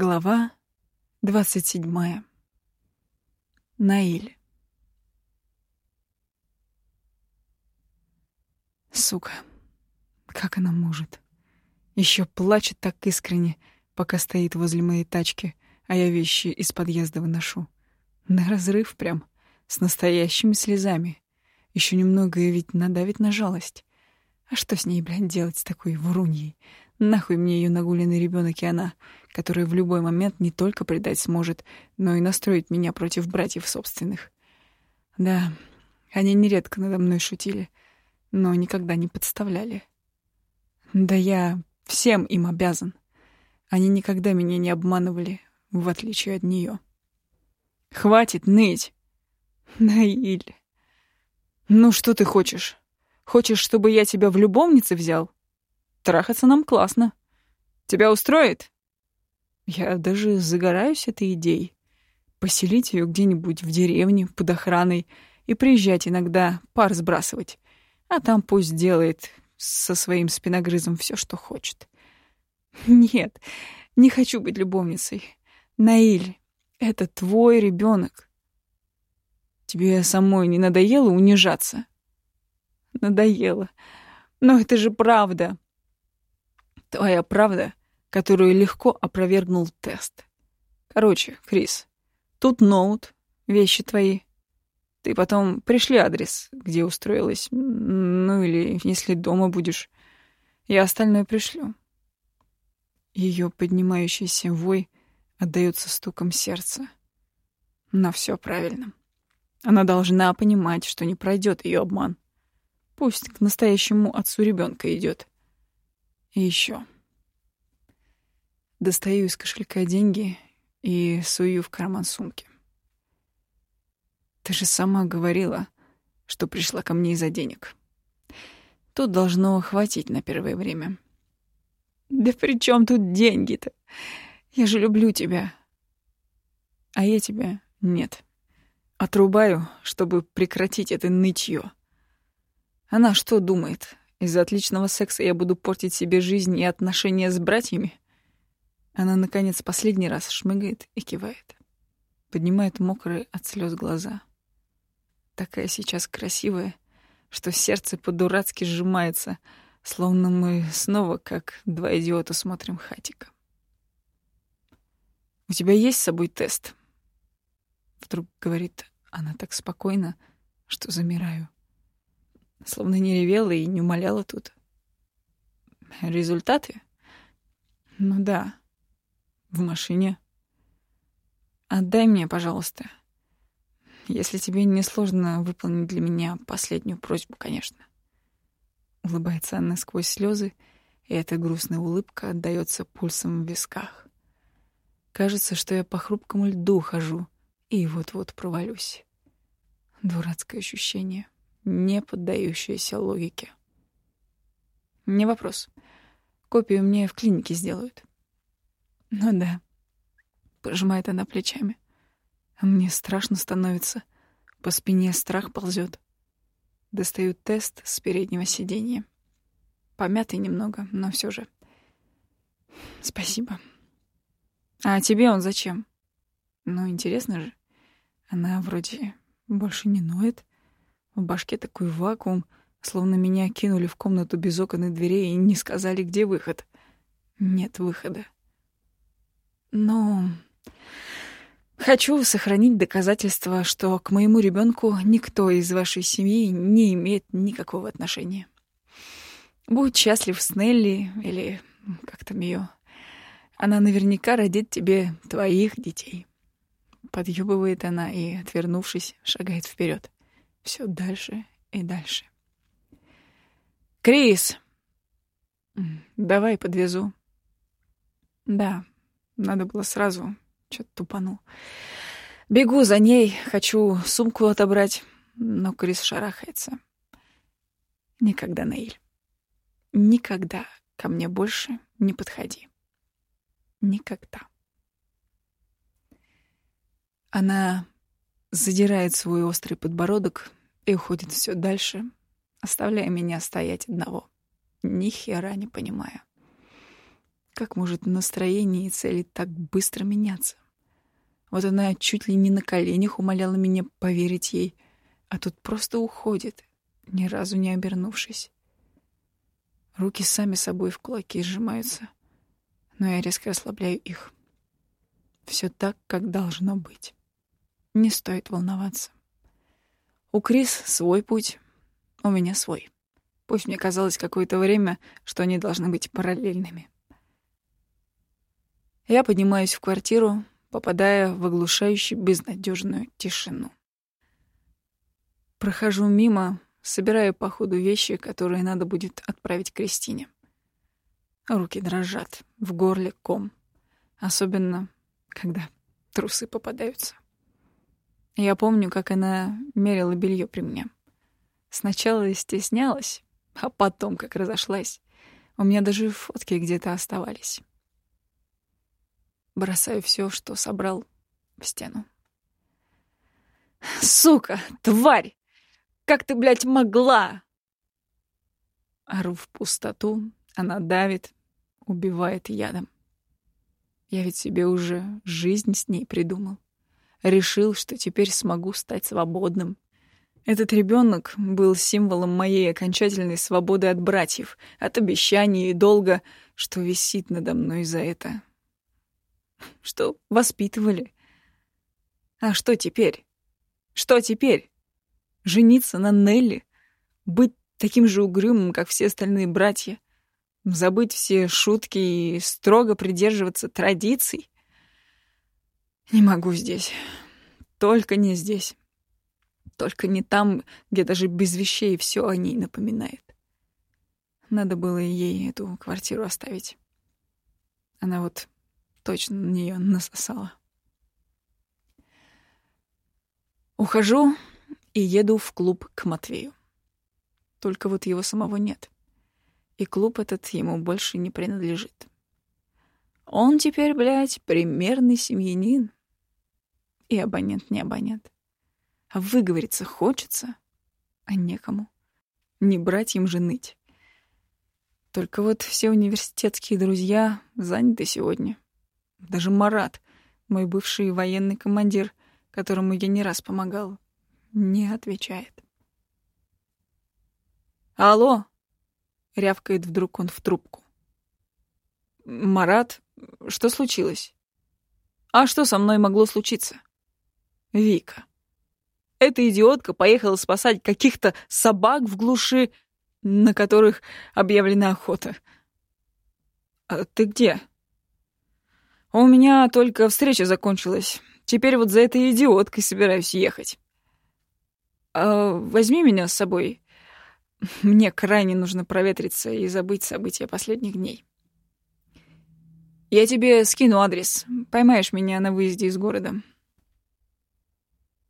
Глава двадцать седьмая. Наиль. Сука, как она может? Еще плачет так искренне, пока стоит возле моей тачки, а я вещи из подъезда выношу. На разрыв прям, с настоящими слезами. Еще немного и ведь надавит на жалость. А что с ней, блядь, делать с такой вруньей? Нахуй мне ее нагуленный ребенок и она, которая в любой момент не только предать сможет, но и настроить меня против братьев собственных. Да, они нередко надо мной шутили, но никогда не подставляли. Да я всем им обязан. Они никогда меня не обманывали, в отличие от нее. Хватит ныть. Наиль. Ну что ты хочешь? Хочешь, чтобы я тебя в любовнице взял? Трахаться нам классно. Тебя устроит? Я даже загораюсь этой идеей. Поселить ее где-нибудь в деревне под охраной и приезжать иногда пар сбрасывать. А там пусть делает со своим спиногрызом все, что хочет. Нет, не хочу быть любовницей. Наиль, это твой ребенок. Тебе самой не надоело унижаться? Надоело. Но это же правда. Твоя правда, которую легко опровергнул тест. Короче, Крис, тут ноут, вещи твои. Ты потом пришли адрес, где устроилась. Ну или если дома будешь. Я остальное пришлю. Ее поднимающийся вой отдаётся стуком сердца. Но все правильно. Она должна понимать, что не пройдет ее обман. Пусть к настоящему отцу ребенка идет. И еще. Достаю из кошелька деньги и сую в карман сумки. Ты же сама говорила, что пришла ко мне из-за денег. Тут должно хватить на первое время. Да при чем тут деньги-то? Я же люблю тебя. А я тебя нет. Отрубаю, чтобы прекратить это нытье. Она что думает? Из-за отличного секса я буду портить себе жизнь и отношения с братьями? Она, наконец, последний раз шмыгает и кивает. Поднимает мокрые от слез глаза. Такая сейчас красивая, что сердце по-дурацки сжимается, словно мы снова, как два идиота, смотрим хатика. «У тебя есть с собой тест?» Вдруг говорит она так спокойно, что замираю. Словно не ревела и не умоляла тут. Результаты? Ну да. В машине. Отдай мне, пожалуйста. Если тебе не сложно выполнить для меня последнюю просьбу, конечно. Улыбается она сквозь слезы, и эта грустная улыбка отдаётся пульсом в висках. Кажется, что я по хрупкому льду хожу и вот-вот провалюсь. Дурацкое ощущение — не поддающиеся логике. Не вопрос. Копию мне в клинике сделают. Ну да. Пожимает она плечами. Мне страшно становится. По спине страх ползет. Достаю тест с переднего сиденья. Помятый немного, но все же. Спасибо. А тебе он зачем? Ну, интересно же. Она вроде больше не ноет. В башке такой вакуум, словно меня кинули в комнату без окон и дверей и не сказали, где выход. Нет выхода. Но хочу сохранить доказательство, что к моему ребенку никто из вашей семьи не имеет никакого отношения. Будь счастлив с Нелли или как там ее. Она наверняка родит тебе твоих детей. Подъебывает она и, отвернувшись, шагает вперед все дальше и дальше. «Крис! Давай подвезу». Да, надо было сразу, что-то тупанул. Бегу за ней, хочу сумку отобрать, но Крис шарахается. Никогда, Наиль, никогда ко мне больше не подходи. Никогда. Она задирает свой острый подбородок и уходит все дальше, оставляя меня стоять одного, ни хера не понимая. Как может настроение и цели так быстро меняться? Вот она чуть ли не на коленях умоляла меня поверить ей, а тут просто уходит, ни разу не обернувшись. Руки сами собой в кулаки сжимаются, но я резко ослабляю их. Все так, как должно быть. Не стоит волноваться. У Крис свой путь, у меня свой. Пусть мне казалось какое-то время, что они должны быть параллельными. Я поднимаюсь в квартиру, попадая в оглушающую безнадежную тишину. Прохожу мимо, собираю по ходу вещи, которые надо будет отправить Кристине. Руки дрожат, в горле ком. Особенно, когда трусы попадаются. Я помню, как она мерила белье при мне. Сначала стеснялась, а потом, как разошлась, у меня даже фотки где-то оставались. Бросаю все, что собрал, в стену. «Сука! Тварь! Как ты, блядь, могла?» Ору в пустоту, она давит, убивает ядом. Я ведь себе уже жизнь с ней придумал. Решил, что теперь смогу стать свободным. Этот ребенок был символом моей окончательной свободы от братьев, от обещаний и долга, что висит надо мной за это что воспитывали. А что теперь? Что теперь? Жениться на Нелли? Быть таким же угрюмым, как все остальные братья? Забыть все шутки и строго придерживаться традиций? Не могу здесь. Только не здесь. Только не там, где даже без вещей все о ней напоминает. Надо было ей эту квартиру оставить. Она вот точно на нее насосала. Ухожу и еду в клуб к Матвею. Только вот его самого нет. И клуб этот ему больше не принадлежит. Он теперь, блядь, примерный семьянин. И абонент не абонент. А выговориться хочется, а некому. Не брать им же ныть. Только вот все университетские друзья заняты сегодня. Даже Марат, мой бывший военный командир, которому я не раз помогал, не отвечает. «Алло!» — рявкает вдруг он в трубку. «Марат, что случилось?» «А что со мной могло случиться?» «Вика. Эта идиотка поехала спасать каких-то собак в глуши, на которых объявлена охота. А ты где?» У меня только встреча закончилась. Теперь вот за этой идиоткой собираюсь ехать. А возьми меня с собой. Мне крайне нужно проветриться и забыть события последних дней. Я тебе скину адрес. Поймаешь меня на выезде из города.